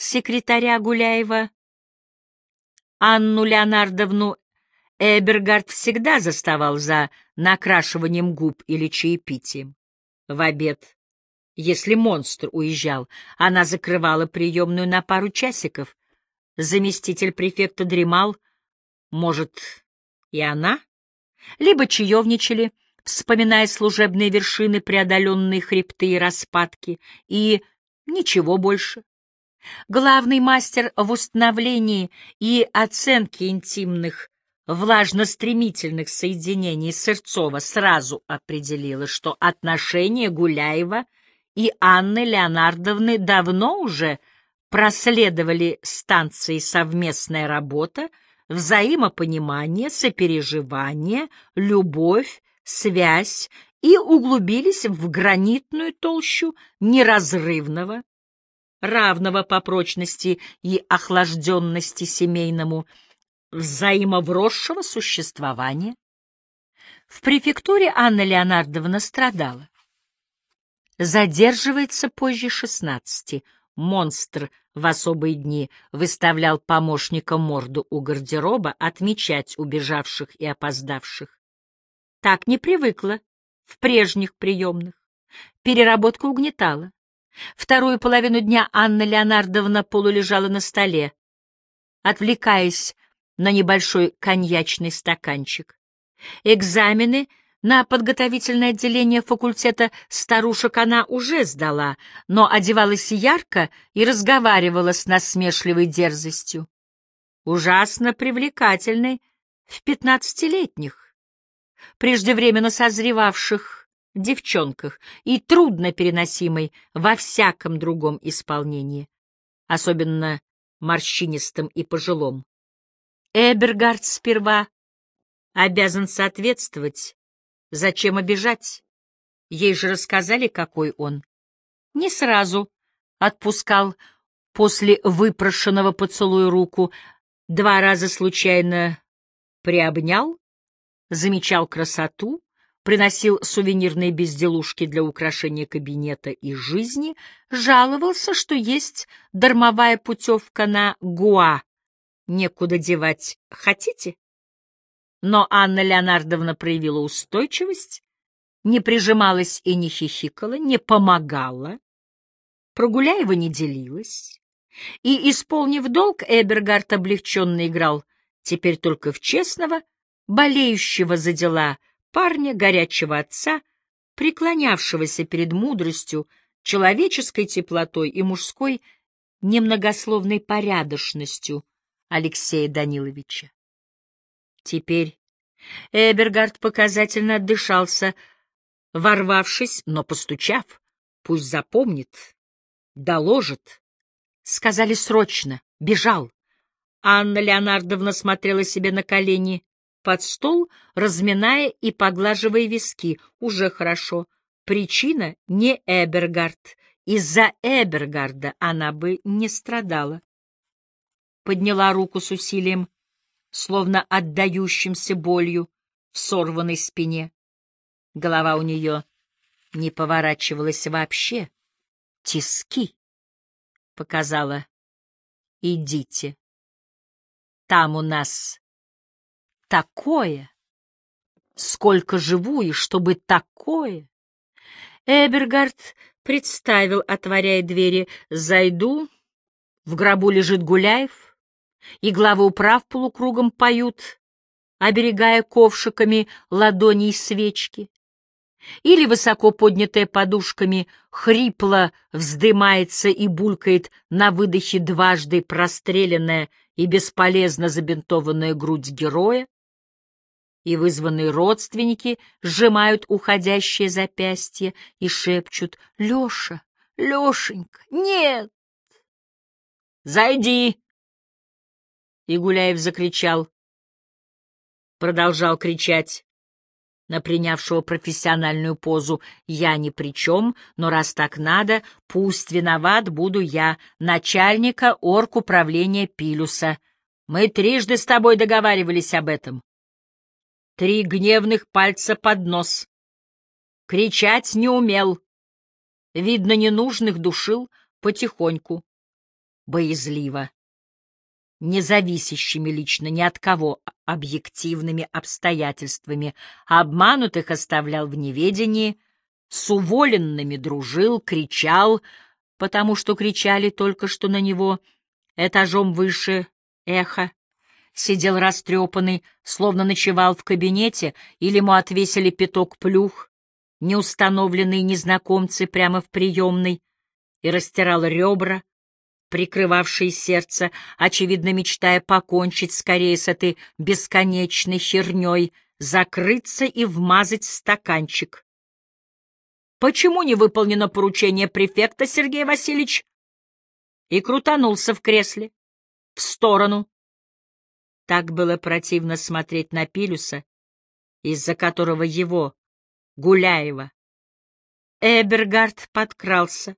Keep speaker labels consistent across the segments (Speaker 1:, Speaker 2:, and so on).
Speaker 1: секретаря Гуляева, Анну Леонардовну Эбергард всегда заставал за накрашиванием губ или чаепитием. В обед, если монстр уезжал, она закрывала приемную на пару часиков. Заместитель префекта дремал, может, и она? Либо чаевничали, вспоминая служебные вершины, преодоленные хребты и распадки, и ничего больше. Главный мастер в установлении и оценке интимных, влажно-стремительных соединений Сырцова сразу определила, что отношения Гуляева и Анны Леонардовны давно уже проследовали станции «Совместная работа», взаимопонимание, сопереживание, любовь, связь и углубились в гранитную толщу неразрывного, равного по прочности и охлажденности семейному, взаимовросшего существования. В префектуре Анна Леонардовна страдала. Задерживается позже шестнадцати. Монстр в особые дни выставлял помощника морду у гардероба отмечать убежавших и опоздавших. Так не привыкла в прежних приемных. Переработка угнетала. Вторую половину дня Анна Леонардовна полулежала на столе, отвлекаясь на небольшой коньячный стаканчик. Экзамены на подготовительное отделение факультета старушек она уже сдала, но одевалась ярко и разговаривала с насмешливой дерзостью. Ужасно привлекательной в пятнадцатилетних, преждевременно созревавших девчонках и трудно переносимой во всяком другом исполнении, особенно морщинистом и пожилом. Эбергард сперва обязан соответствовать. Зачем обижать? Ей же рассказали, какой он. Не сразу отпускал после выпрошенного поцелуя руку, два раза случайно приобнял, замечал красоту, приносил сувенирные безделушки для украшения кабинета и жизни, жаловался, что есть дармовая путевка на Гуа. Некуда девать хотите? Но Анна Леонардовна проявила устойчивость, не прижималась и не хихикала, не помогала, Прогуляева не делилась. И, исполнив долг, Эбергард облегченно играл, теперь только в честного, болеющего за дела — парня, горячего отца, преклонявшегося перед мудростью, человеческой теплотой и мужской немногословной порядочностью Алексея Даниловича. Теперь Эбергард показательно отдышался, ворвавшись, но постучав, пусть запомнит, доложит. Сказали срочно, бежал. Анна Леонардовна смотрела себе на колени под стол, разминая и поглаживая виски. Уже хорошо. Причина не Эбергард. Из-за Эбергарда она бы не страдала. Подняла руку с усилием, словно отдающимся болью в сорванной спине. Голова у нее не поворачивалась вообще. Тиски. Показала. Идите. Там у нас такое? Сколько живу и чтобы такое? Эбергард представил, отворяя двери, зайду, в гробу лежит Гуляев, и главы управ полукругом поют, оберегая ковшиками ладоней свечки. Или, высоко поднятая подушками, хрипло вздымается и булькает на выдохе дважды простреленная и бесполезно забинтованная грудь героя, и вызванные родственники сжимают уходящее запястье и шепчут «Леша, Лешенька, нет!» «Зайди!» И Гуляев закричал, продолжал кричать на принявшего профессиональную позу «Я ни при чем, но раз так надо, пусть виноват буду я, начальника оргуправления Пилюса. Мы трижды с тобой договаривались об этом. Три гневных пальца под нос. Кричать не умел. Видно, ненужных душил потихоньку. боязливо, независящими лично ни от кого объективными обстоятельствами, обманутых оставлял в неведении, с уволенными дружил, кричал, потому что кричали только что на него, этажом выше эхо, сидел растрепанный, словно ночевал в кабинете, или ему отвесили пяток плюх, неустановленные незнакомцы прямо в приемной, и растирал ребра, прикрывавшие сердце, очевидно мечтая покончить скорее с этой бесконечной херней, закрыться и вмазать стаканчик. «Почему не выполнено поручение префекта, Сергей Васильевич?» И крутанулся в кресле, в сторону. Так было противно смотреть на Пилюса, из-за которого его, Гуляева, Эбергард подкрался,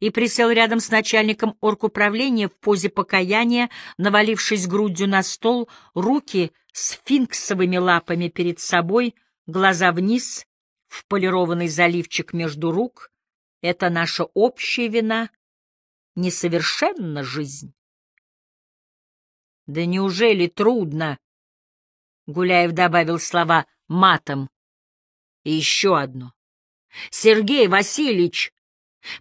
Speaker 1: и присел рядом с начальником оргуправления в позе покаяния, навалившись грудью на стол, руки сфинксовыми лапами перед собой, глаза вниз, в полированный заливчик между рук. Это наша общая вина, несовершенна жизнь. Да неужели трудно? Гуляев добавил слова матом. И еще одно. Сергей Васильевич,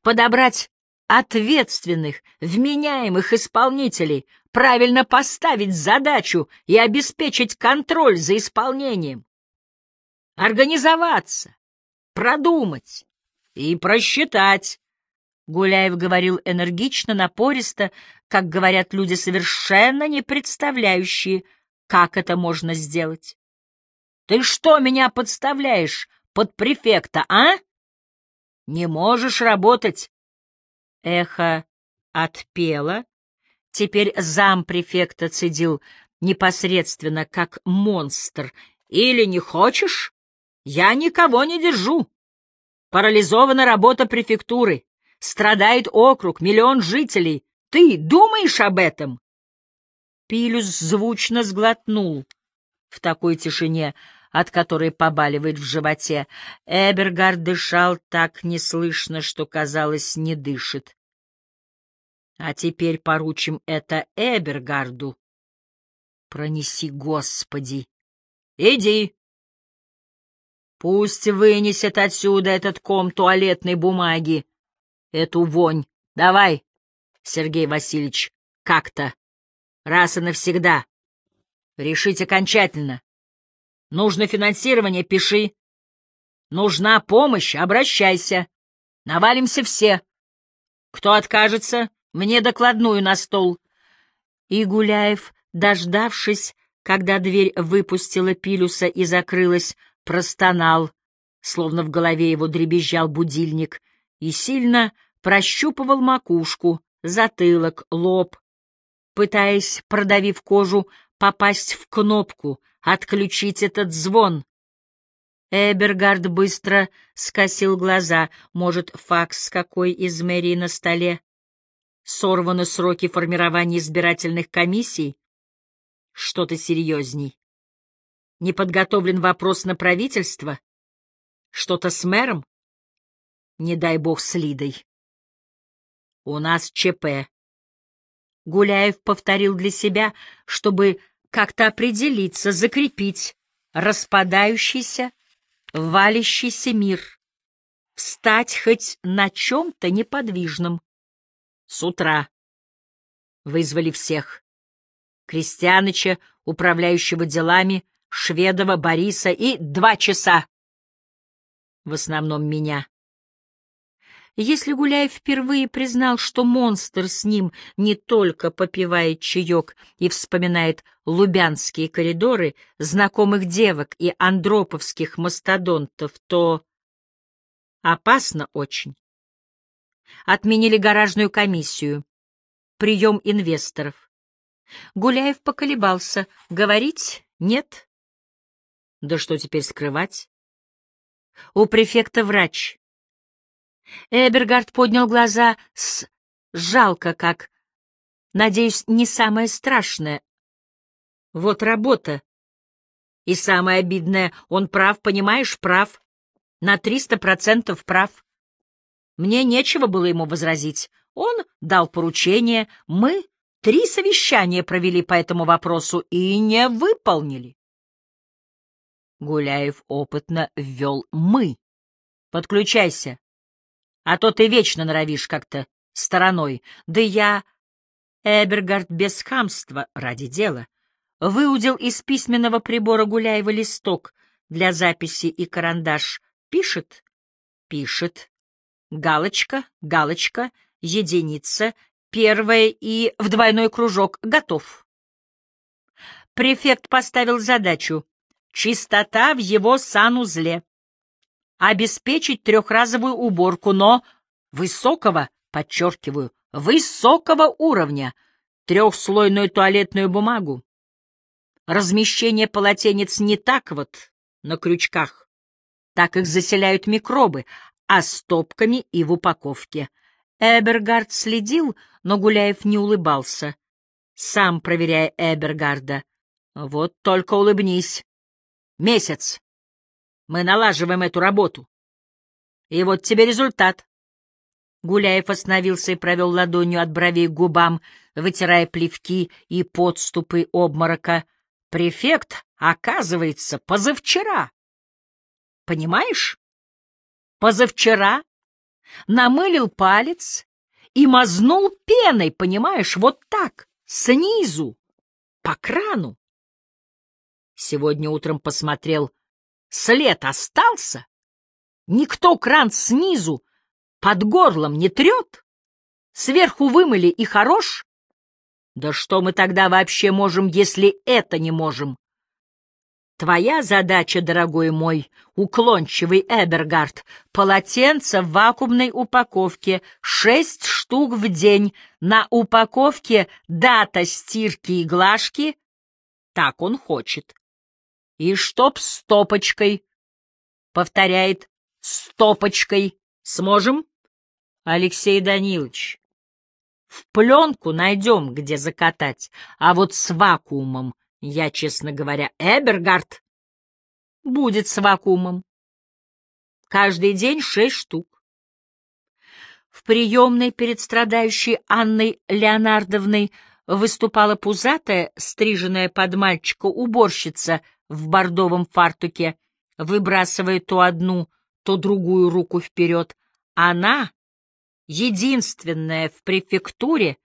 Speaker 1: подобрать ответственных, вменяемых исполнителей, правильно поставить задачу и обеспечить контроль за исполнением. Организоваться, продумать и просчитать. Гуляев говорил энергично, напористо, как говорят люди, совершенно не представляющие, как это можно сделать. «Ты что меня подставляешь под префекта, а?» Не можешь работать. Эхо отпело. Теперь зампрефекта цедил непосредственно, как монстр. Или не хочешь? Я никого не держу. Парализована работа префектуры. Страдает округ, миллион жителей. Ты думаешь об этом? Пилюс звучно сглотнул. В такой тишине от которой побаливает в животе. Эбергард дышал так неслышно, что, казалось, не дышит. А теперь поручим это Эбергарду. Пронеси, Господи. Иди. Пусть вынесет отсюда этот ком туалетной бумаги, эту вонь. Давай, Сергей Васильевич, как-то, раз и навсегда. Решить окончательно. Нужно финансирование — пиши. Нужна помощь — обращайся. Навалимся все. Кто откажется, мне докладную на стол. И Гуляев, дождавшись, когда дверь выпустила Пилюса и закрылась, простонал, словно в голове его дребезжал будильник, и сильно прощупывал макушку, затылок, лоб, пытаясь, продавив кожу, попасть в кнопку — Отключить этот звон. Эбергард быстро скосил глаза. Может, факс какой из мэрии на столе? Сорваны сроки формирования избирательных комиссий? Что-то серьезней. Не подготовлен вопрос на правительство? Что-то с мэром? Не дай бог с Лидой. У нас ЧП. Гуляев повторил для себя, чтобы как-то определиться, закрепить распадающийся, валящийся мир, встать хоть на чем-то неподвижном. С утра вызвали всех. Крестьяныча, управляющего делами, Шведова, Бориса и два часа. В основном меня. Если Гуляев впервые признал, что монстр с ним не только попивает чаек и вспоминает лубянские коридоры, знакомых девок и андроповских мастодонтов, то опасно очень. Отменили гаражную комиссию, прием инвесторов. Гуляев поколебался. Говорить нет? Да что теперь скрывать? У префекта врач Эбергард поднял глаза с «жалко как». Надеюсь, не самое страшное. Вот работа. И самое обидное, он прав, понимаешь, прав. На триста процентов прав. Мне нечего было ему возразить. Он дал поручение, мы три совещания провели по этому вопросу и не выполнили. Гуляев опытно ввел «мы». Подключайся, а то ты вечно норовишь как-то стороной. Да я, Эбергард, без хамства, ради дела, выудил из письменного прибора Гуляева листок для записи и карандаш. Пишет? Пишет. Галочка, галочка, единица, первая и в двойной кружок. Готов. Префект поставил задачу чистота в его санузле, обеспечить трехразовую уборку, но высокого, подчеркиваю, высокого уровня, трехслойную туалетную бумагу, размещение полотенец не так вот, на крючках, так их заселяют микробы, а стопками и в упаковке. Эбергард следил, но Гуляев не улыбался, сам проверяя Эбергарда. Вот только улыбнись. Месяц. Мы налаживаем эту работу. И вот тебе результат. Гуляев остановился и провел ладонью от бровей к губам, вытирая плевки и подступы обморока. Префект, оказывается, позавчера. Понимаешь? Позавчера намылил палец и мазнул пеной, понимаешь, вот так, снизу, по крану. Сегодня утром посмотрел, след остался? Никто кран снизу под горлом не трет? Сверху вымыли и хорош? Да что мы тогда вообще можем, если это не можем? Твоя задача, дорогой мой, уклончивый Эбергард, полотенце в вакуумной упаковке, шесть штук в день, на упаковке дата стирки и глажки. Так он хочет. И чтоб стопочкой. Повторяет, стопочкой. Сможем? Алексей Данилович, в пленку найдем, где закатать, а вот с вакуумом я, честно говоря, Эбергард будет с вакуумом. Каждый день шесть штук. В приемной перед страдающей Анной Леонардовной выступала пузатая, стриженная под мальчика уборщица в бордовом фартуке, выбрасывая то одну, то другую руку вперед. Она, единственная в префектуре,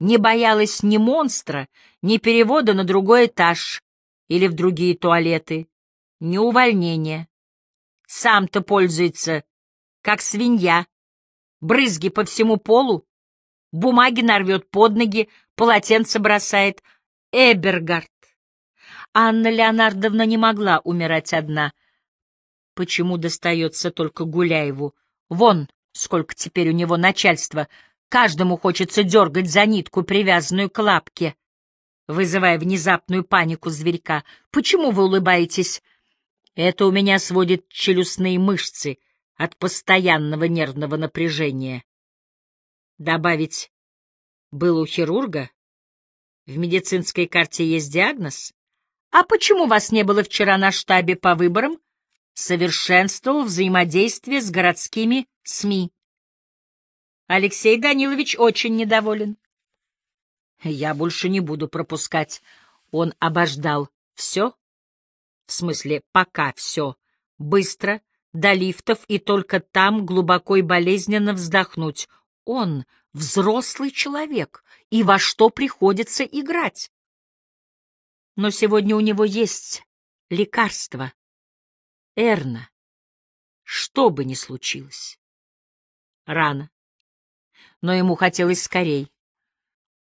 Speaker 1: не боялась ни монстра, ни перевода на другой этаж или в другие туалеты, ни увольнения. Сам-то пользуется, как свинья, брызги по всему полу, бумаги нарвет под ноги, полотенце бросает. Эбергард. Анна Леонардовна не могла умирать одна. Почему достается только Гуляеву? Вон, сколько теперь у него начальства — Каждому хочется дергать за нитку, привязанную к лапке, вызывая внезапную панику зверька. «Почему вы улыбаетесь?» «Это у меня сводит челюстные мышцы от постоянного нервного напряжения». Добавить «был у хирурга»? В медицинской карте есть диагноз? А почему вас не было вчера на штабе по выборам? Совершенствовал взаимодействие с городскими СМИ. Алексей Данилович очень недоволен. Я больше не буду пропускать. Он обождал все, в смысле пока все, быстро, до лифтов и только там глубоко и болезненно вздохнуть. Он взрослый человек, и во что приходится играть. Но сегодня у него есть лекарство. Эрна. Что бы ни случилось. Рано но ему хотелось скорей.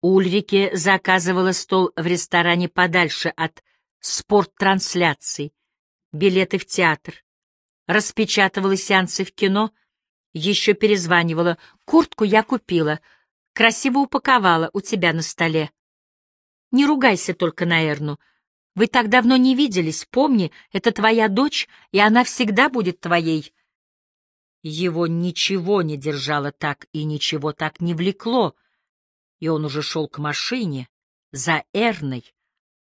Speaker 1: Ульрике заказывала стол в ресторане подальше от спорттрансляций, билеты в театр, распечатывала сеансы в кино, еще перезванивала. Куртку я купила, красиво упаковала у тебя на столе. Не ругайся только на Эрну. Вы так давно не виделись, помни, это твоя дочь, и она всегда будет твоей. Его ничего не держало так и ничего так не влекло, и он уже шел к машине за Эрной,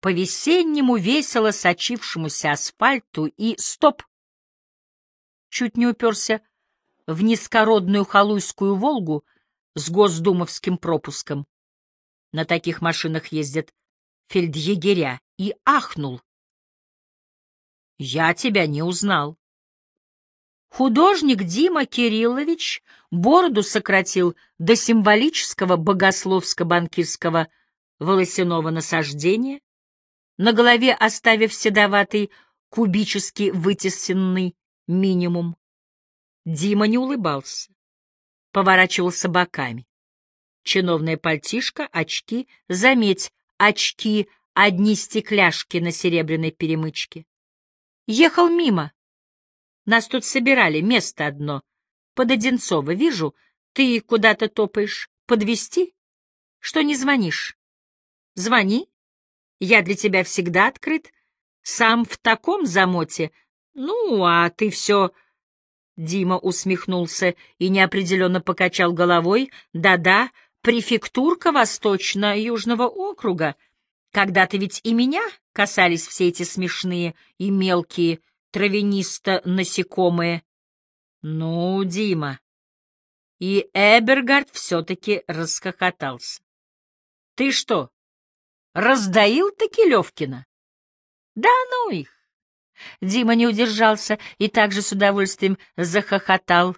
Speaker 1: по весеннему весело сочившемуся асфальту и... Стоп! Чуть не уперся в низкородную халуйскую «Волгу», с госдумовским пропуском. На таких машинах ездят фельдъегеря, и ахнул. Я тебя не узнал. Художник Дима Кириллович бороду сократил до символического богословско-банкирского волосяного насаждения, на голове оставив седоватый кубически вытесанный минимум. Дима не улыбался, поворачивался боками. Чиновная пальтишка, очки, заметь, очки, одни стекляшки на серебряной перемычке. Ехал мимо. Нас тут собирали, место одно. Под Одинцово, вижу, ты куда-то топаешь. Подвести? Что не звонишь? Звони. Я для тебя всегда открыт. Сам в таком замоте. Ну, а ты все... Дима усмехнулся и неопределенно покачал головой. Да-да, префектурка Восточно-Южного округа. Когда-то ведь и меня касались все эти смешные и мелкие травянисто-насекомые. Ну, Дима. И Эбергард все-таки расхохотался. Ты что, раздаил-таки Левкина? Да ну их! Дима не удержался и также с удовольствием захохотал,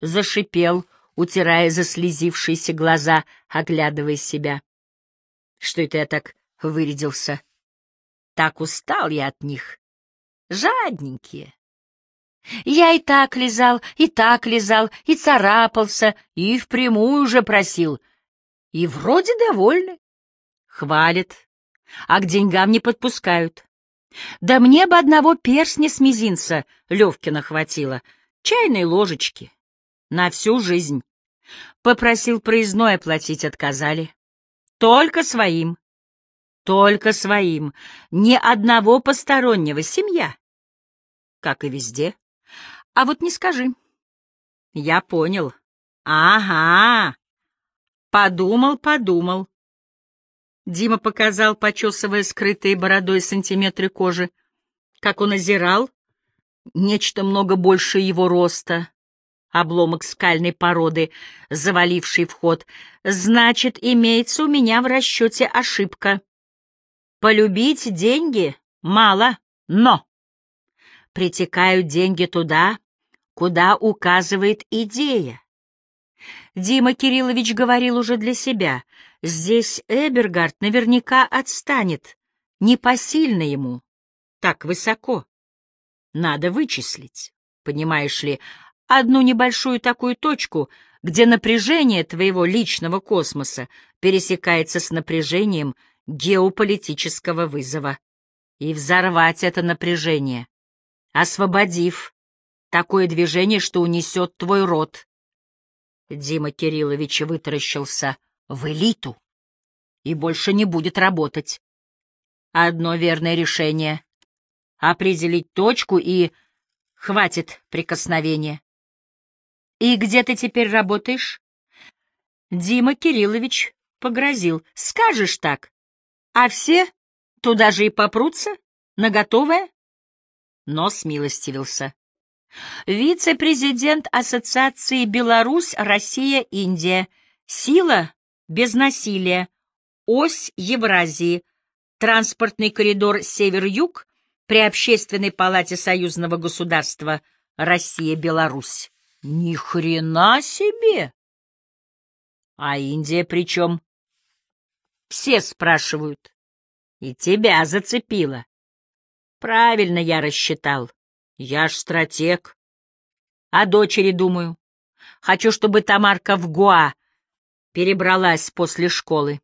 Speaker 1: зашипел, утирая заслезившиеся глаза, оглядывая себя. Что это я так вырядился? Так устал я от них. Жадненькие. Я и так лизал, и так лизал, и царапался, и впрямую уже просил. И вроде довольны. Хвалят, а к деньгам не подпускают. Да мне бы одного перстня с мизинца Левкина хватило, чайной ложечки, на всю жизнь. Попросил проездное платить, отказали. Только своим. Только своим. Ни одного постороннего. Семья. Как и везде. А вот не скажи. Я понял. Ага. Подумал, подумал. Дима показал, почесывая скрытые бородой сантиметры кожи, как он озирал нечто много больше его роста, обломок скальной породы, заваливший вход. Значит, имеется у меня в расчете ошибка. Полюбить деньги мало, но притекают деньги туда, куда указывает идея. Дима Кириллович говорил уже для себя — Здесь Эбергард наверняка отстанет, непосильно ему, так высоко. Надо вычислить, понимаешь ли, одну небольшую такую точку, где напряжение твоего личного космоса пересекается с напряжением геополитического вызова, и взорвать это напряжение, освободив такое движение, что унесет твой род. Дима Кириллович вытаращился — в элиту и больше не будет работать. Одно верное решение — определить точку и... Хватит прикосновения. И где ты теперь работаешь? Дима Кириллович погрозил. Скажешь так. А все туда же и попрутся, на готовое? Но смилостивился. Вице-президент Ассоциации Беларусь, Россия, Индия. Сила без насилия, ось Евразии, транспортный коридор север-юг при Общественной палате союзного государства Россия-Беларусь. Ни хрена себе! А Индия причем? Все спрашивают. И тебя зацепило. Правильно я рассчитал. Я ж стратег. О дочери думаю. Хочу, чтобы Тамарка в Гуа перебралась после школы.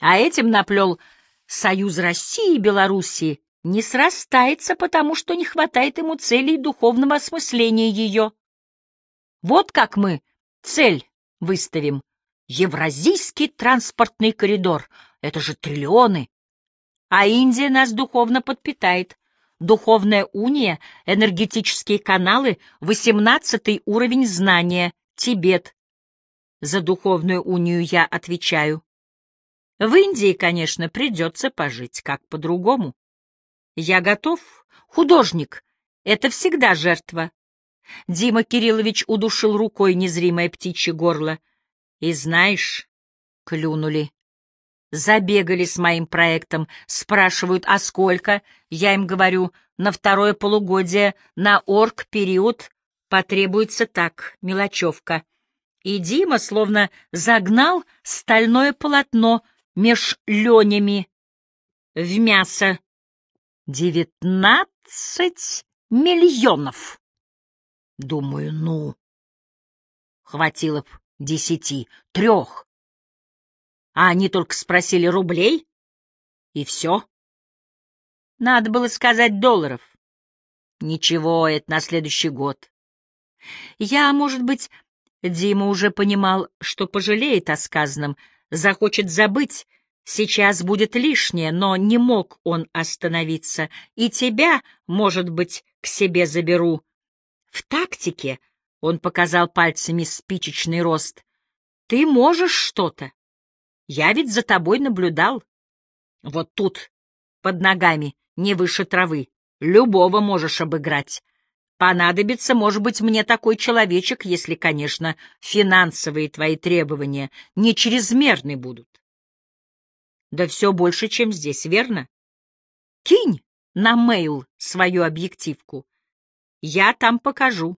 Speaker 1: А этим наплел Союз России и Белоруссии не срастается, потому что не хватает ему целей духовного осмысления ее. Вот как мы цель выставим. Евразийский транспортный коридор — это же триллионы. А Индия нас духовно подпитает. Духовная уния, энергетические каналы, восемнадцатый уровень знания, Тибет, за духовную унию я отвечаю. В Индии, конечно, придется пожить, как по-другому. Я готов. Художник. Это всегда жертва. Дима Кириллович удушил рукой незримое птичье горло. И знаешь, клюнули. Забегали с моим проектом, спрашивают, а сколько? Я им говорю, на второе полугодие, на орг-период потребуется так, мелочевка. И Дима словно загнал стальное полотно меж ленями в мясо. Девятнадцать миллионов. Думаю, ну, хватило б десяти, трех. А они только спросили рублей, и все. Надо было сказать долларов. Ничего, это на следующий год. Я, может быть, Дима уже понимал, что пожалеет о сказанном, захочет забыть, сейчас будет лишнее, но не мог он остановиться. И тебя, может быть, к себе заберу. В тактике он показал пальцами спичечный рост. Ты можешь что-то. Я ведь за тобой наблюдал. Вот тут, под ногами, не выше травы. Любого можешь обыграть. Понадобится, может быть, мне такой человечек, если, конечно, финансовые твои требования не чрезмерны будут. Да все больше, чем здесь, верно? Кинь на мейл свою объективку. Я там покажу.